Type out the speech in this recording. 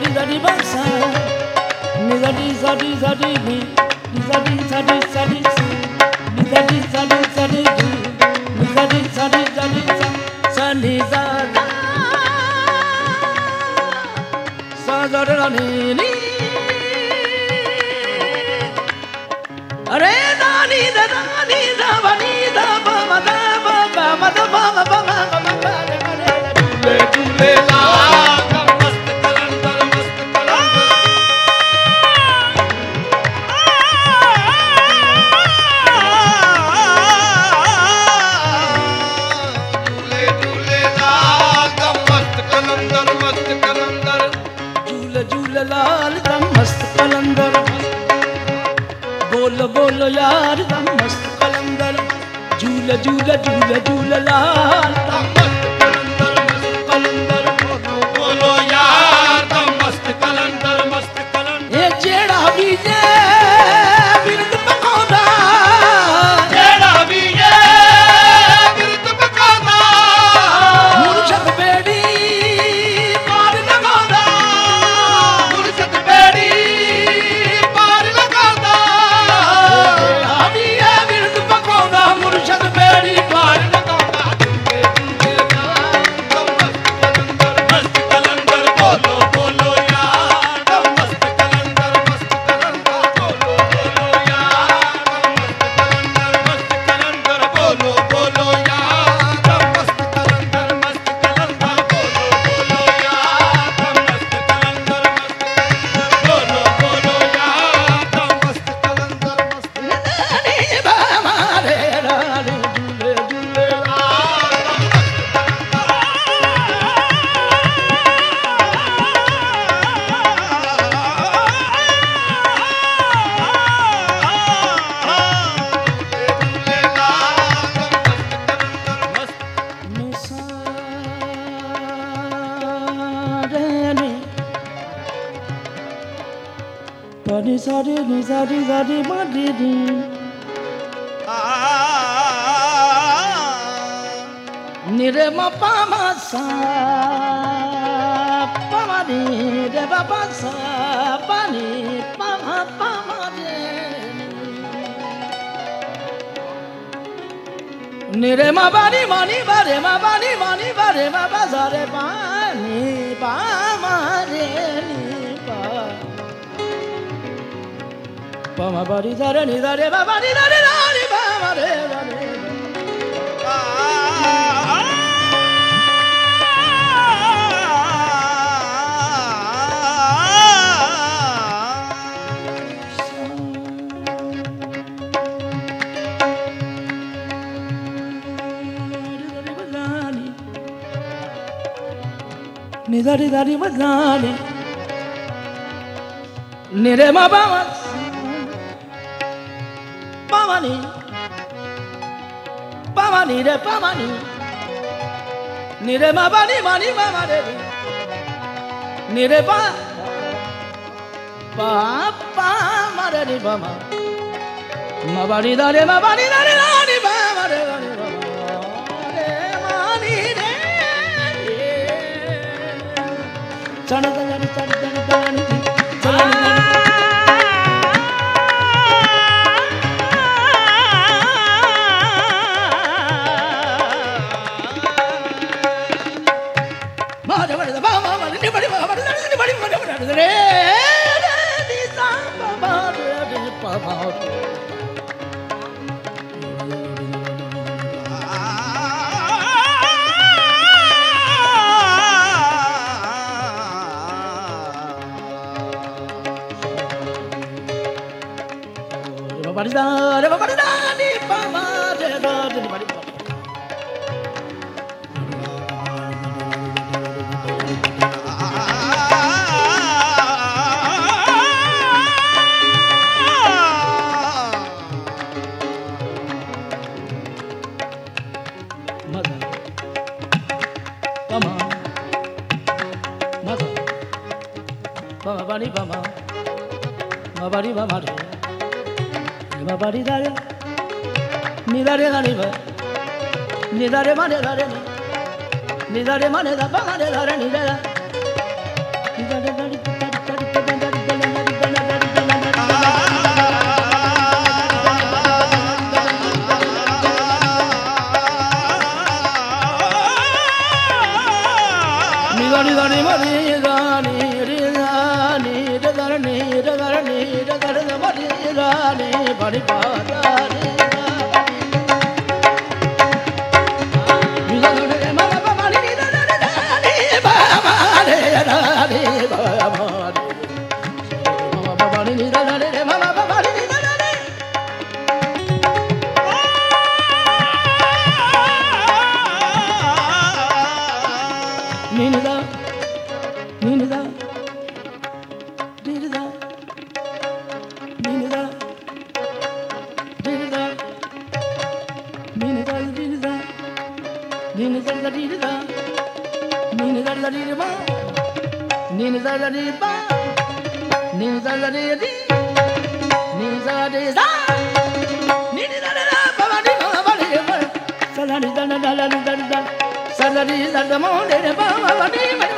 di da di ba sa mi da di sa di sa di mi di sa di sa di sa di sa mi da di sa di sa di di mi da di sa di sa di sa sa ni sa da sa da da ni ni अरे झूल झूल झूल झूल लाल zadi zadi zadi madidi nire ma pa ma sa pa ma ni de ba pa sa pa ni pa ma de nire ma ba ni ma ma ba ni ma ma ba ma ba di da re ni da re ba ba di da re da re ba ba re ba re Nidari dari madani Nire si, Pamani Pamani রে পামানি নিরে মা বানি মানি মামা রে নিরে পা পা পা মারে নি বামা মা বাড়ি দারে মা বাড়ি দারে রানি বামা রে রানি মানি রে চড় চড় চড় চড় চড় ma ba ba ma re re ma ba ri da re ni da re ga ni ba ni da re ma re da re ni ni da re ma re da ba ma re da re ni da da ni da re da ri da Nini da Diri da Nini da Diri da Nini da Diri da Nini da da Diri da Nini da da Diri ba Nini da da Diri ba Nini da da Diri Nini da da Diri da Nini da da da Ba ba Diri ba ba Diri ba Sa da Diri da da da da gari da da mo de ba ba ba ni